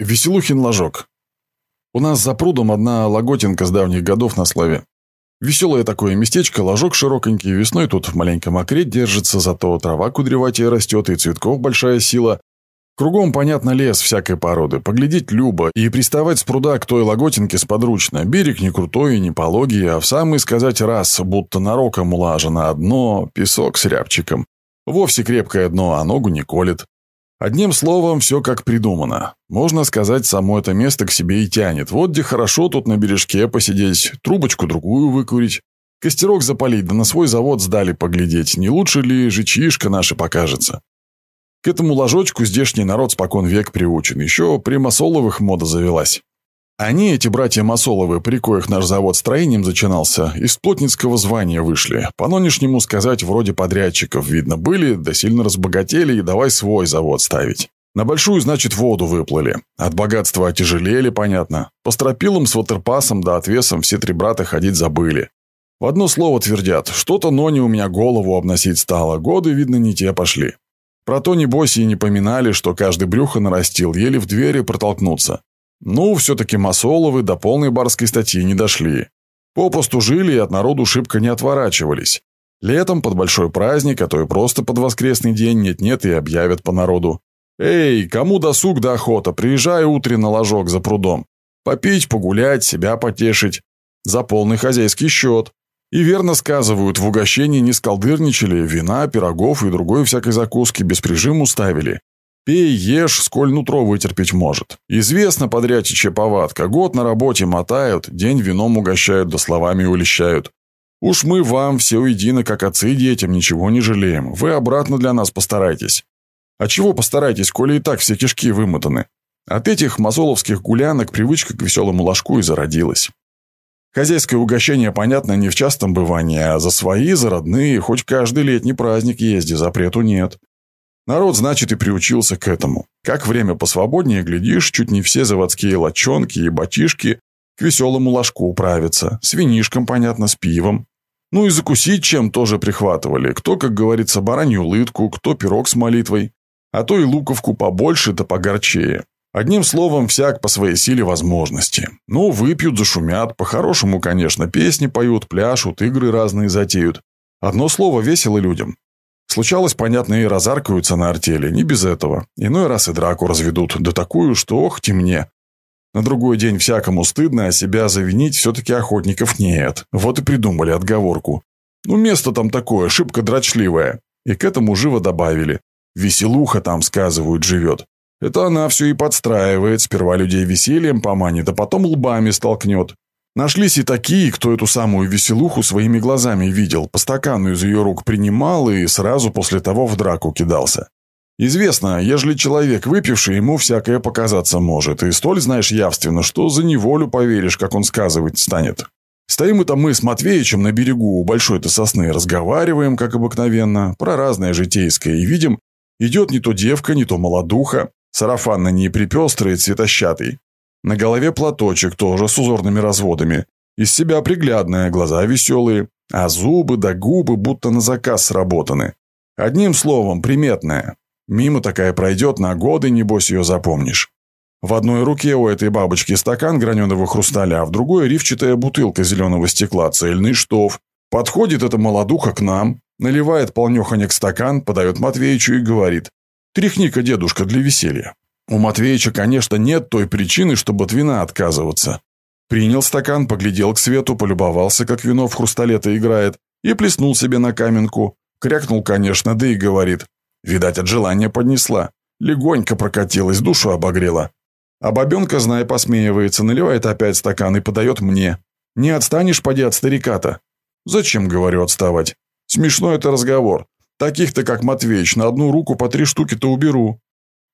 Веселухин ложок. У нас за прудом одна лаготинка с давних годов на славе. Веселое такое местечко, ложок широконький, весной тут маленько мокреть держится, зато трава кудреватее растет и цветков большая сила. Кругом, понятно, лес всякой породы, поглядеть любо и приставать с пруда к той лаготинке сподручно. Берег не крутой и не пологий, а в самый, сказать, раз, будто нароком улажено одно, песок с рябчиком. Вовсе крепкое дно, а ногу не колет. Одним словом, все как придумано. Можно сказать, само это место к себе и тянет. Вот где хорошо тут на бережке посидеть, трубочку другую выкурить, костерок запалить, да на свой завод сдали поглядеть, не лучше ли жичишка наша покажется. К этому ложочку здешний народ спокон век приучен, еще при Масоловых мода завелась. Они, эти братья Масоловы, при коих наш завод строением зачинался, из плотницкого звания вышли. По нынешнему сказать, вроде подрядчиков, видно, были, да сильно разбогатели и давай свой завод ставить. На большую, значит, воду выплыли. От богатства отяжелели, понятно. По стропилам с ватерпасом да отвесом все три брата ходить забыли. В одно слово твердят, что-то Нони у меня голову обносить стало, годы, видно, не те пошли. Про то, небось, и не поминали, что каждый брюхо нарастил, еле в двери протолкнуться. Ну, все-таки Масоловы до полной барской статьи не дошли. Попусту жили и от народу шибко не отворачивались. Летом под большой праздник, а то и просто под воскресный день нет-нет и объявят по народу. «Эй, кому досуг да охота, приезжай утренно на ложок за прудом. Попить, погулять, себя потешить. За полный хозяйский счет. И верно сказывают, в угощении не скалдырничали, вина, пирогов и другой всякой закуски без прижиму ставили. Пей, ешь, сколь нутро вытерпеть может. Известно подрядчичья повадка. Год на работе мотают, день вином угощают, да словами улещают. Уж мы вам все уедино, как отцы детям, ничего не жалеем. Вы обратно для нас постарайтесь. А чего постарайтесь, коли и так все кишки вымотаны? От этих мазоловских гулянок привычка к веселому ложку и зародилась. Хозяйское угощение, понятно, не в частом бывании, а за свои, за родные, хоть каждый летний праздник езди, запрету нет. Народ, значит, и приучился к этому. Как время посвободнее, глядишь, чуть не все заводские лочонки и батишки к веселому ложку управятся. С винишком, понятно, с пивом. Ну и закусить чем тоже прихватывали. Кто, как говорится, баранью лытку, кто пирог с молитвой. А то и луковку побольше да погорчее. Одним словом, всяк по своей силе возможности. Ну, выпьют, зашумят, по-хорошему, конечно, песни поют, пляшут, игры разные затеют. Одно слово весело людям. Случалось, понятно, и разаркаются на артели, не без этого. Иной раз и драку разведут, да такую, что ох, темне. На другой день всякому стыдно, а себя завинить все-таки охотников нет. Вот и придумали отговорку. Ну, место там такое, шибко дрочливое. И к этому живо добавили. Веселуха там, сказывают, живет. Это она все и подстраивает, сперва людей весельем поманит, а потом лбами столкнет. Нашлись и такие, кто эту самую веселуху своими глазами видел, по стакану из ее рук принимал и сразу после того в драку кидался. Известно, ежели человек выпивший, ему всякое показаться может, и столь знаешь явственно, что за неволю поверишь, как он сказывать станет. Стоим это мы с Матвеичем на берегу у большой-то сосны, разговариваем, как обыкновенно, про разное житейское, и видим, идет не то девка, не то молодуха, сарафан на ней припестрый, цветощатый, на голове платочек, тоже с узорными разводами. Из себя приглядная, глаза веселые, а зубы да губы будто на заказ сработаны. Одним словом, приметная. Мимо такая пройдет, на годы, небось, ее запомнишь. В одной руке у этой бабочки стакан граненого хрусталя, а в другой рифчатая бутылка зеленого стекла, цельный штоф. Подходит эта молодуха к нам, наливает полнеханек стакан, подает Матвеичу и говорит «Тряхни-ка, дедушка, для веселья». У Матвеича, конечно, нет той причины, чтобы от вина отказываться. Принял стакан, поглядел к свету, полюбовался, как вино в хрустале-то играет, и плеснул себе на каменку. Крякнул, конечно, да и говорит. Видать, от желания поднесла. Легонько прокатилась, душу обогрела. А бабенка, зная, посмеивается, наливает опять стакан и подает мне. Не отстанешь, поди, от старика-то. Зачем, говорю, отставать? Смешной это разговор. Таких-то, как Матвеич, на одну руку по три штуки-то уберу.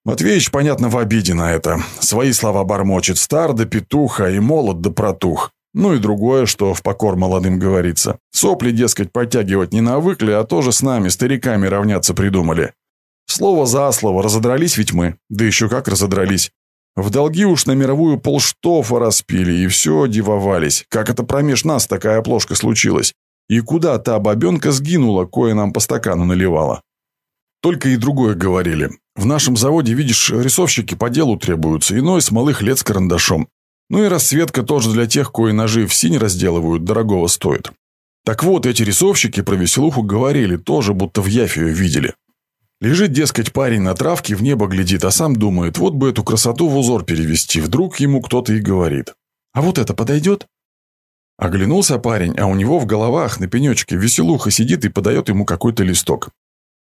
Матвеич, понятно, в обиде на это. Свои слова бормочет стар да петуха и молод да протух. Ну и другое, что в покор молодым говорится. Сопли, дескать, подтягивать не навыкли, а тоже с нами, стариками, равняться придумали. Слово за слово, разодрались ведь мы. Да еще как разодрались. В долги уж на мировую полштофа распили, и все дивовались. Как это промеж нас такая оплошка случилась? И куда та бабенка сгинула, кое нам по стакану наливала? Только и другое говорили. В нашем заводе, видишь, рисовщики по делу требуются, иной с малых лет с карандашом. Ну и расцветка тоже для тех, кои ножи в синь разделывают, дорогого стоит. Так вот, эти рисовщики про веселуху говорили, тоже будто в Яфию видели. Лежит, дескать, парень на травке, в небо глядит, а сам думает, вот бы эту красоту в узор перевести. Вдруг ему кто-то и говорит. А вот это подойдет? Оглянулся парень, а у него в головах на пенечке веселуха сидит и подает ему какой-то листок.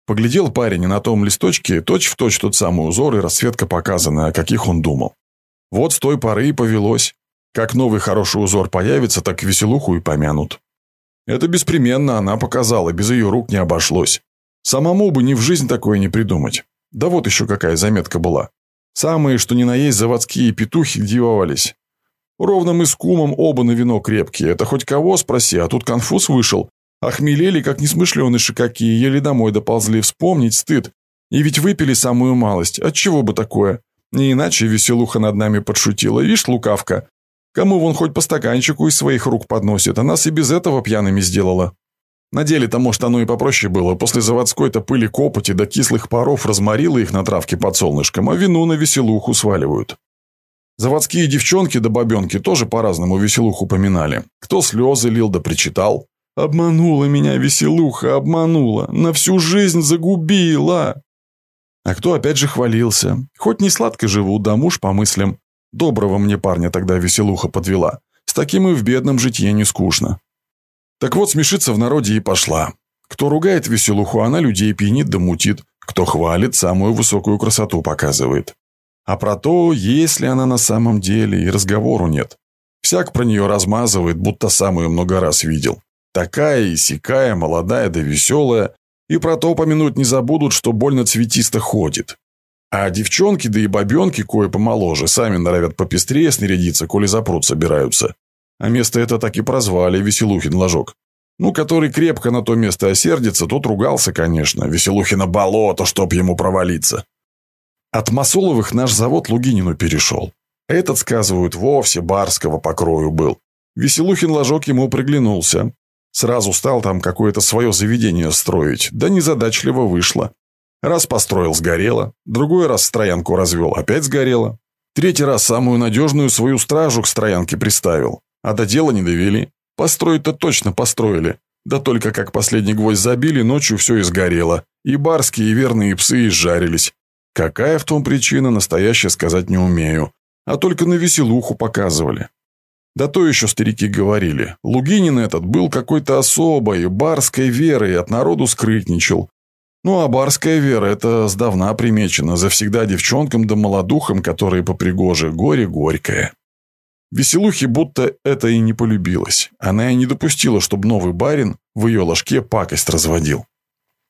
Поглядел парень, и на том листочке точь-в-точь точь тот самый узор и расцветка показана, о каких он думал. Вот с той поры и повелось. Как новый хороший узор появится, так веселуху и помянут. Это беспременно она показала, без ее рук не обошлось. Самому бы ни в жизнь такое не придумать. Да вот еще какая заметка была. Самые, что ни на есть, заводские петухи дивовались. Ровно мы с кумом оба на вино крепкие. Это хоть кого спроси, а тут конфуз вышел. Охмелели, как несмышленыши какие, еле домой доползли. Вспомнить стыд. И ведь выпили самую малость. Отчего бы такое? Не иначе веселуха над нами подшутила. Вишь, лукавка. Кому вон хоть по стаканчику из своих рук подносит, а нас и без этого пьяными сделала. На деле-то, может, оно и попроще было. После заводской-то пыли копоти до кислых паров разморила их на травке под солнышком, а вину на веселуху сваливают. Заводские девчонки да бабенки тоже по-разному веселуху поминали. Кто слезы лил да причитал. «Обманула меня веселуха, обманула, на всю жизнь загубила!» А кто опять же хвалился. Хоть не сладко живу, да муж по мыслям. Доброго мне парня тогда веселуха подвела. С таким и в бедном житье не скучно. Так вот, смешиться в народе и пошла. Кто ругает веселуху, она людей пьянит да мутит. Кто хвалит, самую высокую красоту показывает. А про то, есть ли она на самом деле, и разговору нет. Всяк про нее размазывает, будто сам ее много раз видел. Такая и сякая, молодая да веселая. И про то помянуть не забудут, что больно цветисто ходит. А девчонки, да и бабенки, кое помоложе, сами норовят попестрее снарядиться, коли за пруд собираются. А место это так и прозвали Веселухин ложок. Ну, который крепко на то место осердится, тот ругался, конечно. Веселухина болото, чтоб ему провалиться. От Масоловых наш завод Лугинину перешел. Этот, сказывают, вовсе барского покрою был. Веселухин ложок ему приглянулся. Сразу стал там какое-то свое заведение строить, да незадачливо вышло. Раз построил, сгорело, другой раз строянку развел, опять сгорело. Третий раз самую надежную свою стражу к строянке приставил, а до дела не довели. Построить-то точно построили, да только как последний гвоздь забили, ночью все и сгорело, и барские и верные псы изжарились, Какая в том причина, настоящая сказать не умею. А только на веселуху показывали. Да то еще старики говорили. Лугинин этот был какой-то особой, барской верой, от народу скрытничал. Ну а барская вера – это сдавна примечена, завсегда девчонкам да молодухам, которые попригоже, горе горькое. Веселухе будто это и не полюбилось. Она и не допустила, чтобы новый барин в ее ложке пакость разводил.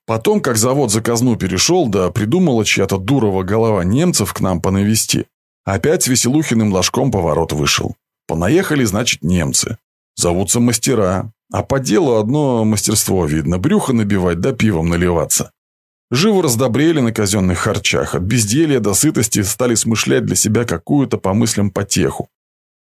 Потом, как завод за казну перешел, да придумала чья-то дурова голова немцев к нам понавести. Опять с Веселухиным ложком поворот вышел. Понаехали, значит, немцы. Зовутся мастера. А по делу одно мастерство видно. Брюхо набивать да пивом наливаться. Живо раздобрели на казенных харчах. От безделья до сытости стали смышлять для себя какую-то по мыслям потеху.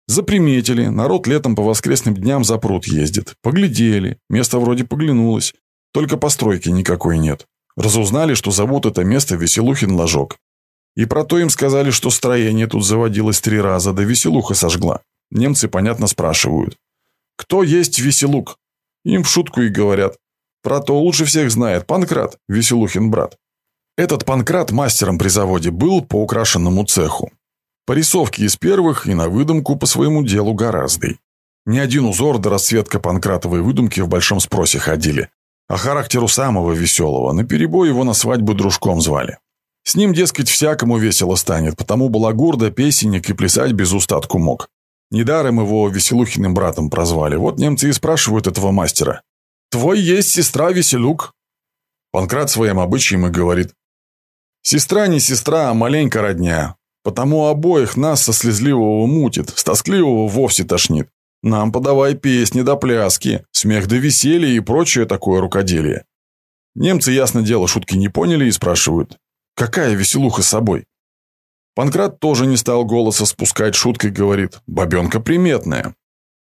Заприметили, народ летом по воскресным дням за пруд ездит. Поглядели, место вроде поглянулось. Только постройки никакой нет. Разузнали, что зовут это место Веселухин ложок. И про то им сказали, что строение тут заводилось три раза, да веселуха сожгла. Немцы, понятно, спрашивают. «Кто есть Веселук?» Им в шутку и говорят. Про то лучше всех знает Панкрат, Веселухин брат. Этот Панкрат мастером при заводе был по украшенному цеху. По рисовке из первых и на выдумку по своему делу гораздо. Ни один узор до расцветка Панкратовой выдумки в большом спросе ходили. А характеру самого веселого, на перебой его на свадьбу дружком звали. С ним, дескать, всякому весело станет, потому балагур да песенник и плясать без устатку мог. Недаром его Веселухиным братом прозвали. Вот немцы и спрашивают этого мастера. «Твой есть сестра Веселук?» Панкрат своим обычаем и говорит. «Сестра не сестра, а маленько родня. Потому обоих нас со слезливого мутит, с тоскливого вовсе тошнит. Нам подавай песни да пляски, смех да веселье и прочее такое рукоделие. Немцы, ясно дело, шутки не поняли и спрашивают, какая веселуха с собой? Панкрат тоже не стал голоса спускать, шуткой говорит, бабенка приметная.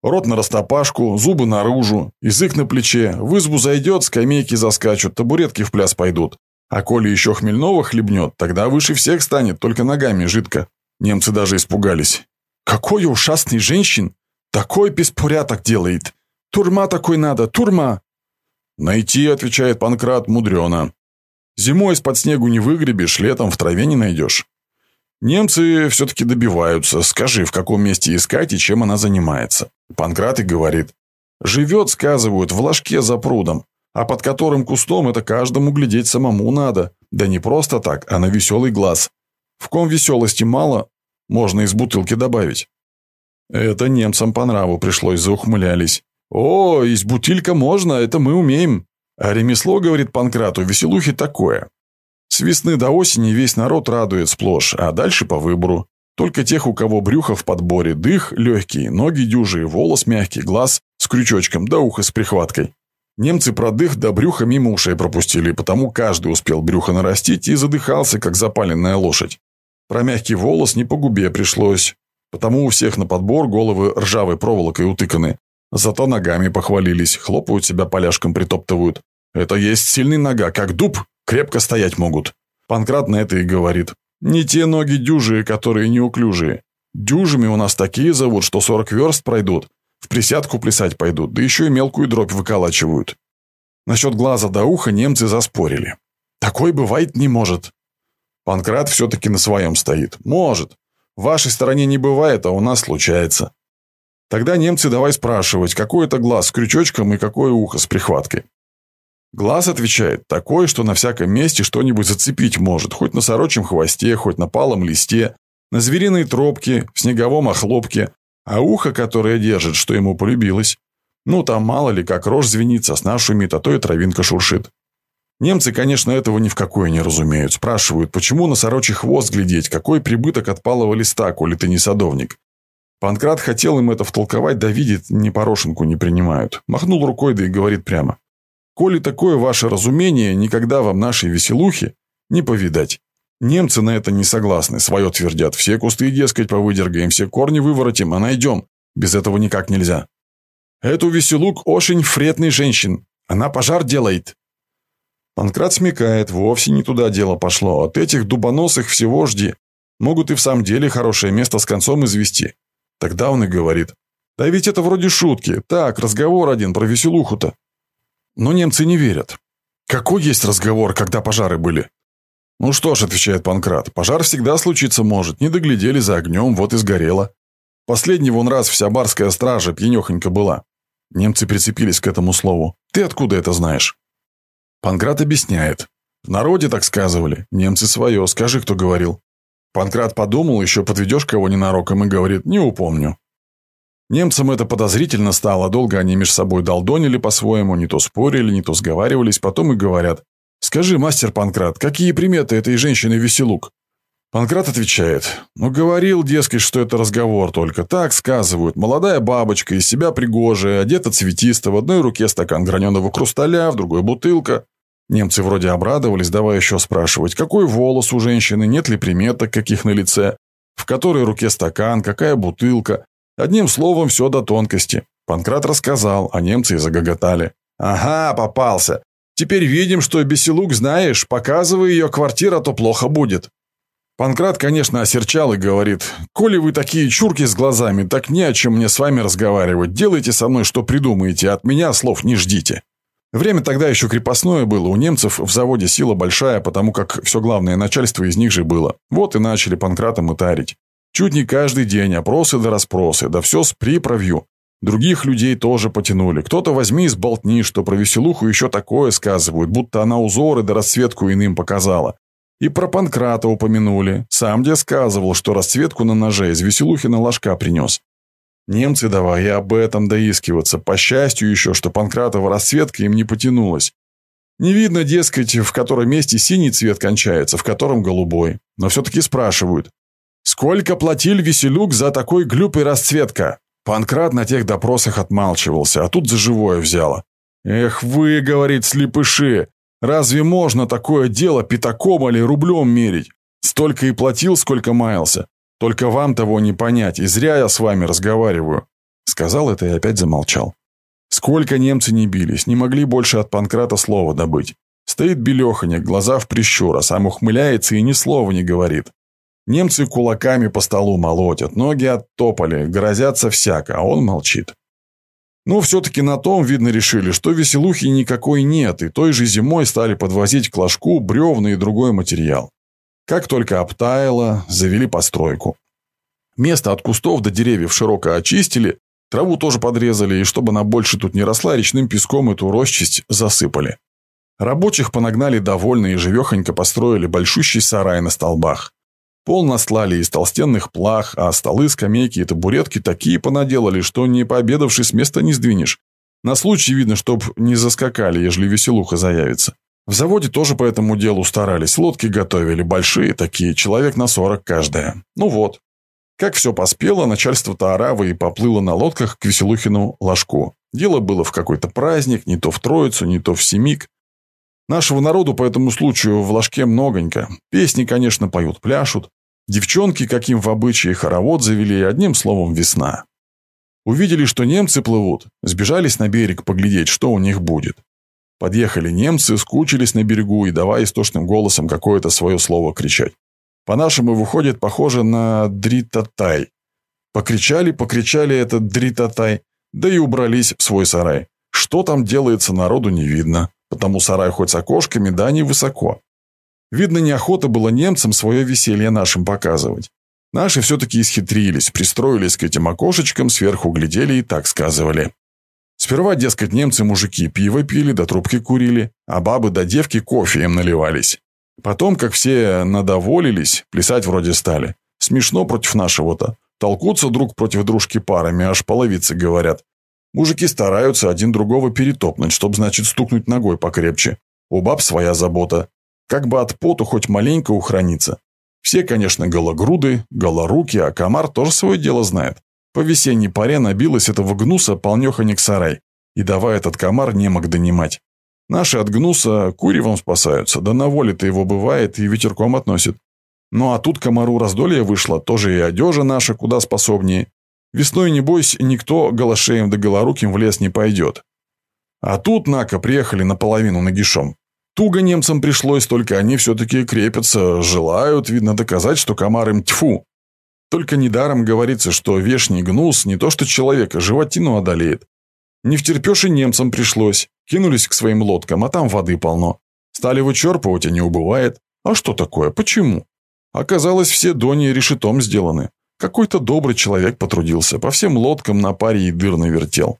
Рот на растопашку, зубы наружу, язык на плече, в избу зайдет, скамейки заскачут, табуретки в пляс пойдут. А коли еще хмельного хлебнет, тогда выше всех станет, только ногами жидко. Немцы даже испугались. Какой ужасный женщин! Такой беспорядок делает! Турма такой надо, турма!» «Найти», — отвечает Панкрат, — «мудрено. Зимой из-под снегу не выгребешь, летом в траве не найдешь. Немцы все-таки добиваются. Скажи, в каком месте искать и чем она занимается. Панкрат и говорит. Живет, сказывают, в ложке за прудом, а под которым кустом это каждому глядеть самому надо. Да не просто так, а на веселый глаз. В ком веселости мало, можно из бутылки добавить. Это немцам по нраву пришлось, заухмылялись. «О, из бутилька можно, это мы умеем». А ремесло, говорит Панкрату, веселухи такое. Весны до осени весь народ радует сплошь, а дальше по выбору. Только тех, у кого брюхо в подборе, дых легкий, ноги дюжие, волос мягкий, глаз с крючочком, да ухо с прихваткой. Немцы про дых до брюха мимо ушей пропустили, потому каждый успел брюхо нарастить и задыхался, как запаленная лошадь. Про мягкий волос не по губе пришлось, потому у всех на подбор головы ржавой проволокой утыканы. Зато ногами похвалились, хлопают себя поляшком, притоптывают. Это есть сильный нога, как дуб, крепко стоять могут. Панкрат на это и говорит. Не те ноги дюжие, которые неуклюжие. Дюжими у нас такие зовут, что 40 верст пройдут. В присядку плясать пойдут, да еще и мелкую дробь выколачивают. Насчет глаза до уха немцы заспорили. Такой бывает не может. Панкрат все-таки на своем стоит. Может. В вашей стороне не бывает, а у нас случается. Тогда немцы давай спрашивать, какой это глаз с крючочком и какое ухо с прихваткой. Глаз отвечает, такой, что на всяком месте что-нибудь зацепить может, хоть на сорочьем хвосте, хоть на палом листе, на звериной тропке, в снеговом охлопке, а ухо, которое держит, что ему полюбилось. Ну, там мало ли, как рожь звенит, сосна шумит, а то и травинка шуршит. Немцы, конечно, этого ни в какое не разумеют. Спрашивают, почему на сорочий хвост глядеть, какой прибыток от палого листа, коли ты не садовник. Панкрат хотел им это втолковать, да видит, ни порошенку не принимают. Махнул рукой, да и говорит прямо. «Коли такое ваше разумение, никогда вам нашей веселухи не повидать. Немцы на это не согласны, свое твердят. Все кусты, дескать, повыдергаем, все корни выворотим, а найдем. Без этого никак нельзя. Эту веселук очень фретный женщин. Она пожар делает». Панкрат смекает, вовсе не туда дело пошло. От этих дубоносых всего жди. Могут и в самом деле хорошее место с концом извести. Тогда он и говорит. Да ведь это вроде шутки. Так, разговор один про веселуху-то. Но немцы не верят. Какой есть разговор, когда пожары были? Ну что ж, отвечает Панкрат, пожар всегда случиться может. Не доглядели за огнем, вот и сгорело. Последний вон раз вся барская стража пьянехонька была. Немцы прицепились к этому слову. Ты откуда это знаешь? Панкрат объясняет. В народе так сказывали. Немцы свое. Скажи, кто говорил. Панкрат подумал, еще подведешь кого ненароком и говорит, не упомню. Немцам это подозрительно стало, долго они между собой долдонили по-своему, не то спорили, не то сговаривались, потом и говорят. «Скажи, мастер Панкрат, какие приметы этой женщины Веселук?» Панкрат отвечает. «Ну, говорил, дескать, что это разговор только. Так сказывают. Молодая бабочка, из себя пригожая, одета цветисто, в одной руке стакан граненого хрусталя, в другой бутылка. Немцы вроде обрадовались, давай еще спрашивать, какой волос у женщины, нет ли приметок каких на лице, в которой руке стакан, какая бутылка. Одним словом, все до тонкости. Панкрат рассказал, а немцы и загоготали. «Ага, попался. Теперь видим, что Беселук знаешь, показывай ее квартира, то плохо будет». Панкрат, конечно, осерчал и говорит, «Коли вы такие чурки с глазами, так не о чем мне с вами разговаривать. Делайте со мной, что придумаете, от меня слов не ждите». Время тогда еще крепостное было, у немцев в заводе сила большая, потому как все главное начальство из них же было. Вот и начали Панкратом и. Чуть не каждый день опросы да расспросы, да все с приправью. Других людей тоже потянули. Кто-то возьми из болтни, что про веселуху еще такое сказывают, будто она узоры да расцветку иным показала. И про Панкрата упомянули. Сам где сказывал, что расцветку на ноже из веселухи на ложка принес. Немцы давай и об этом доискиваться. По счастью еще, что Панкратова расцветка им не потянулась. Не видно, дескать, в котором месте синий цвет кончается, в котором голубой. Но все-таки спрашивают. Сколько платил Веселюк за такой глюп расцветка? Панкрат на тех допросах отмалчивался, а тут за живое взяло. «Эх вы, — говорит, — слепыши, разве можно такое дело пятаком или рублем мерить? Столько и платил, сколько маялся. Только вам того не понять, и зря я с вами разговариваю». Сказал это и опять замолчал. Сколько немцы не бились, не могли больше от Панкрата слова добыть. Стоит белеханик, глаза в прищур, а сам ухмыляется и ни слова не говорит. Немцы кулаками по столу молотят, ноги оттопали, грозятся всяко, а он молчит. Но все-таки на том, видно, решили, что веселухи никакой нет, и той же зимой стали подвозить к ложку бревна и другой материал. Как только обтаяло, завели постройку. Место от кустов до деревьев широко очистили, траву тоже подрезали, и чтобы она больше тут не росла, речным песком эту росчесть засыпали. Рабочих понагнали довольно и живехонько построили большущий сарай на столбах. Пол наслали из толстенных плах, а столы, скамейки и табуретки такие понаделали, что не пообедавший с места не сдвинешь. На случай, видно, чтоб не заскакали, ежели веселуха заявится. В заводе тоже по этому делу старались, лодки готовили, большие такие, человек на сорок каждая. Ну вот. Как все поспело, начальство-то оравы и поплыло на лодках к Веселухину ложку. Дело было в какой-то праздник, не то в Троицу, не то в Семик. Нашего народу по этому случаю в ложке многонько. Песни, конечно, поют, пляшут. Девчонки, каким в обычае, хоровод завели, одним словом, весна. Увидели, что немцы плывут, сбежались на берег поглядеть, что у них будет. Подъехали немцы, скучились на берегу и давай истошным голосом какое-то свое слово кричать. По-нашему выходит похоже на дритатай. Покричали, покричали это дритатай, да и убрались в свой сарай. Что там делается, народу не видно потому сарай хоть с окошками, да не высоко. Видно, неохота было немцам свое веселье нашим показывать. Наши все-таки исхитрились, пристроились к этим окошечкам, сверху глядели и так сказывали. Сперва, дескать, немцы-мужики пиво пили, да трубки курили, а бабы да девки кофе им наливались. Потом, как все надоволились, плясать вроде стали. Смешно против нашего-то. Толкутся друг против дружки парами, аж половицы говорят. Мужики стараются один другого перетопнуть, чтоб, значит, стукнуть ногой покрепче. У баб своя забота. Как бы от поту хоть маленько ухраниться. Все, конечно, гологруды, голоруки, а комар тоже свое дело знает. По весенней паре набилась этого гнуса полнеханик сарай. И давай этот комар не мог донимать. Наши от гнуса куревом спасаются, да на воле-то его бывает и ветерком относит. Ну а тут комару раздолье вышло, тоже и одежа наша куда способнее. Весной, небось, никто голошеем да голоруким в лес не пойдет. А тут, нака, приехали наполовину нагишом. Туго немцам пришлось, только они все-таки крепятся, желают, видно, доказать, что комар им тьфу. Только недаром говорится, что вешний гнус не то что человека, животину одолеет. Не втерпешь и немцам пришлось. Кинулись к своим лодкам, а там воды полно. Стали вычерпывать, а не убывает. А что такое? Почему? Оказалось, все дони решетом сделаны. Какой-то добрый человек потрудился, по всем лодкам на паре и дыр навертел.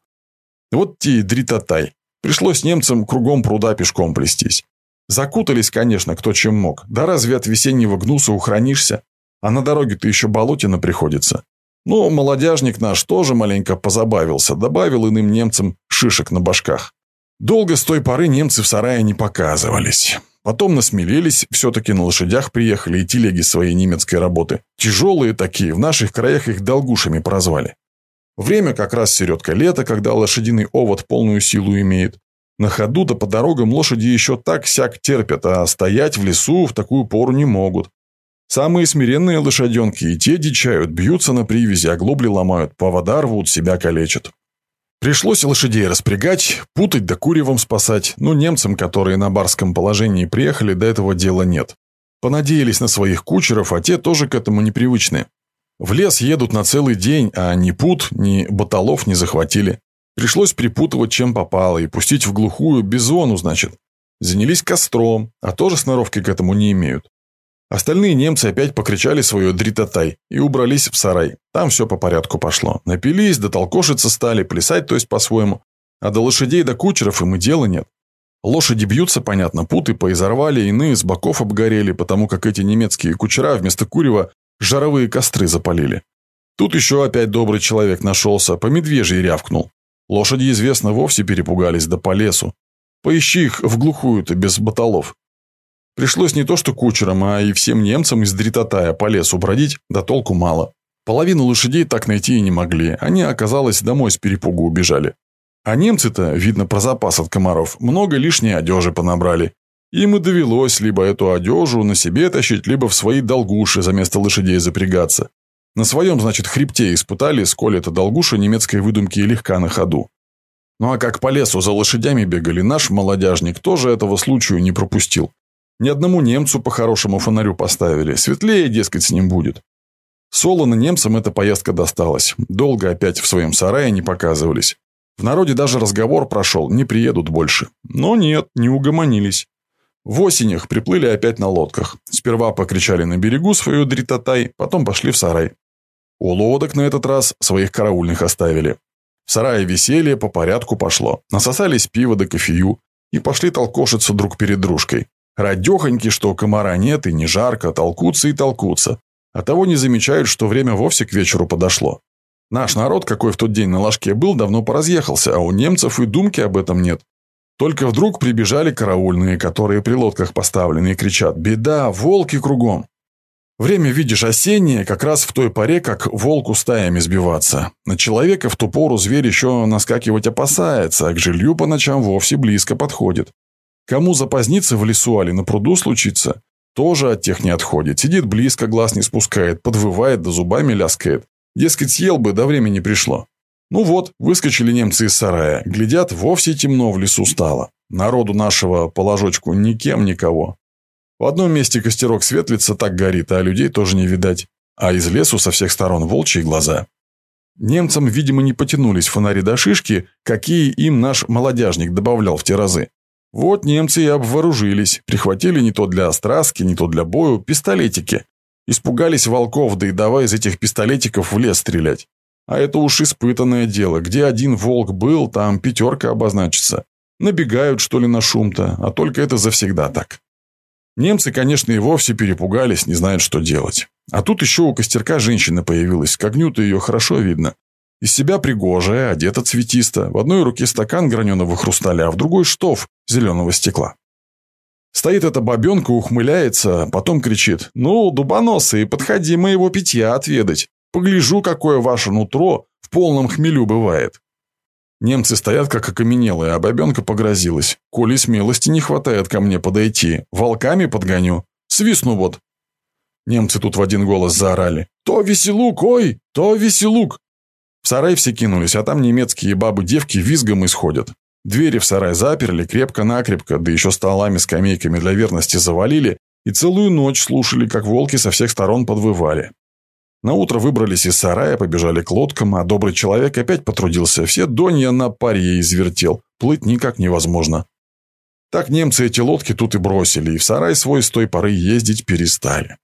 Вот те дритатай. Пришлось немцам кругом пруда пешком плестись. Закутались, конечно, кто чем мог. Да разве от весеннего гнуса ухранишься? А на дороге-то еще болотина приходится. Ну, молодяжник наш тоже маленько позабавился, добавил иным немцам шишек на башках. Долго с той поры немцы в сарае не показывались. Потом насмелелись, все-таки на лошадях приехали и телеги своей немецкой работы. Тяжелые такие, в наших краях их долгушами прозвали. Время как раз середка лета, когда лошадиный овод полную силу имеет. На ходу да по дорогам лошади еще так-сяк терпят, а стоять в лесу в такую пору не могут. Самые смиренные лошаденки и те дичают, бьются на привязи, оглобли ломают, повода рвут, себя калечат. Пришлось лошадей распрягать, путать да куревом спасать, но немцам, которые на барском положении приехали, до этого дела нет. Понадеялись на своих кучеров, а те тоже к этому непривычны. В лес едут на целый день, а ни пут, ни баталов не захватили. Пришлось припутывать чем попало и пустить в глухую беззону, значит. Занялись костром, а тоже сноровки к этому не имеют. Остальные немцы опять покричали свое дритатай и убрались в сарай. Там все по порядку пошло. Напились, до толкошиться стали, плясать, то есть по-своему. А до лошадей до кучеров им и дела нет. Лошади бьются, понятно, путы поизорвали, иные с боков обгорели, потому как эти немецкие кучера вместо курева жаровые костры запалили. Тут еще опять добрый человек нашелся, по медвежьи рявкнул. Лошади, известно, вовсе перепугались, да по лесу. Поищи их в глухую-то, без баталов. Пришлось не то что кучерам, а и всем немцам из Дритатая по лесу бродить, да толку мало. Половину лошадей так найти и не могли, они, оказалось, домой с перепугу убежали. А немцы-то, видно про запас от комаров, много лишней одежи понабрали. Им и довелось либо эту одежу на себе тащить, либо в свои долгуши за место лошадей запрягаться. На своем, значит, хребте испытали, сколь эта долгуша немецкой выдумки и легка на ходу. Ну а как по лесу за лошадями бегали, наш молодяжник тоже этого случаю не пропустил. Ни одному немцу по хорошему фонарю поставили. Светлее, дескать, с ним будет. Солоно немцам эта поездка досталась. Долго опять в своем сарае не показывались. В народе даже разговор прошел, не приедут больше. Но нет, не угомонились. В осенях приплыли опять на лодках. Сперва покричали на берегу свою дритотай, потом пошли в сарай. У лодок на этот раз своих караульных оставили. В сарае веселье по порядку пошло. Насосались пиво да кофею и пошли толкошиться друг перед дружкой. Радехоньки, что комара нет и не жарко, толкутся и толкутся. А того не замечают, что время вовсе к вечеру подошло. Наш народ, какой в тот день на ложке был, давно поразъехался, а у немцев и думки об этом нет. Только вдруг прибежали караульные, которые при лодках поставлены, и кричат «Беда! Волки кругом!» Время, видишь, осеннее, как раз в той поре, как волку стаями сбиваться. На человека в ту пору зверь еще наскакивать опасается, а к жилью по ночам вовсе близко подходит. Кому запоздниться в лесу, али на пруду случится, тоже от тех не отходит. Сидит близко, глаз не спускает, подвывает да зубами ляскает. Дескать, съел бы, до времени пришло. Ну вот, выскочили немцы из сарая. Глядят, вовсе темно в лесу стало. Народу нашего по ложочку никем никого. В одном месте костерок светлится, так горит, а людей тоже не видать. А из лесу со всех сторон волчьи глаза. Немцам, видимо, не потянулись фонари до шишки, какие им наш молодяжник добавлял в те разы. Вот немцы и обвооружились, прихватили не то для остраски, не то для бою пистолетики. Испугались волков, да и давай из этих пистолетиков в лес стрелять. А это уж испытанное дело. Где один волк был, там пятерка обозначится. Набегают, что ли, на шум-то, а только это завсегда так. Немцы, конечно, и вовсе перепугались, не знают, что делать. А тут еще у костерка женщина появилась, к огню-то ее хорошо видно. Из себя пригожая, одета цветисто. В одной руке стакан граненого хрусталя, а в другой штоф зеленого стекла. Стоит эта бабенка, ухмыляется, потом кричит. «Ну, дубоносый, подходи моего питья отведать. Погляжу, какое ваше нутро в полном хмелю бывает». Немцы стоят, как окаменелые, а бабенка погрозилась. «Коли смелости не хватает ко мне подойти, волками подгоню. Свистну вот». Немцы тут в один голос заорали. «То веселук, ой, то веселук!» В сарай все кинулись, а там немецкие бабы-девки визгом исходят. Двери в сарай заперли крепко-накрепко, да еще столами, скамейками для верности завалили, и целую ночь слушали, как волки со всех сторон подвывали. На утро выбрались из сарая, побежали к лодкам, а добрый человек опять потрудился. Все донья на паре извертел. Плыть никак невозможно. Так немцы эти лодки тут и бросили, и в сарай свой с той поры ездить перестали.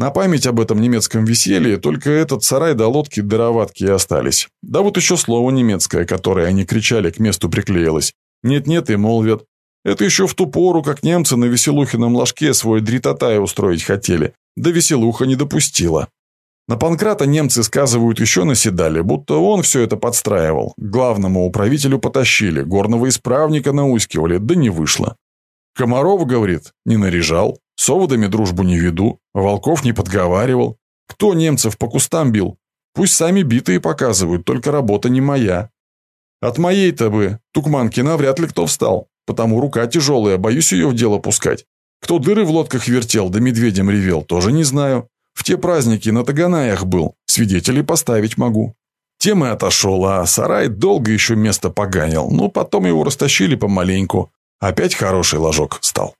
На память об этом немецком веселье только этот сарай до лодки дыроватки и остались. Да вот еще слово немецкое, которое они кричали, к месту приклеилось. Нет-нет и молвят. Это еще в ту пору, как немцы на веселухином ложке свой дритотай устроить хотели. Да веселуха не допустила. На Панкрата немцы, сказывают, еще наседали, будто он все это подстраивал. главному управителю потащили, горного исправника наускивали, да не вышло. Комаров, говорит, не наряжал, с оводами дружбу не веду, волков не подговаривал. Кто немцев по кустам бил? Пусть сами битые показывают, только работа не моя. От моей-то бы, Тукманки, навряд ли кто встал, потому рука тяжелая, боюсь ее в дело пускать. Кто дыры в лодках вертел, да медведем ревел, тоже не знаю. В те праздники на Таганаях был, свидетелей поставить могу. Тем и отошел, а сарай долго еще место поганил, но потом его растащили помаленьку. Опять хороший ложок стал.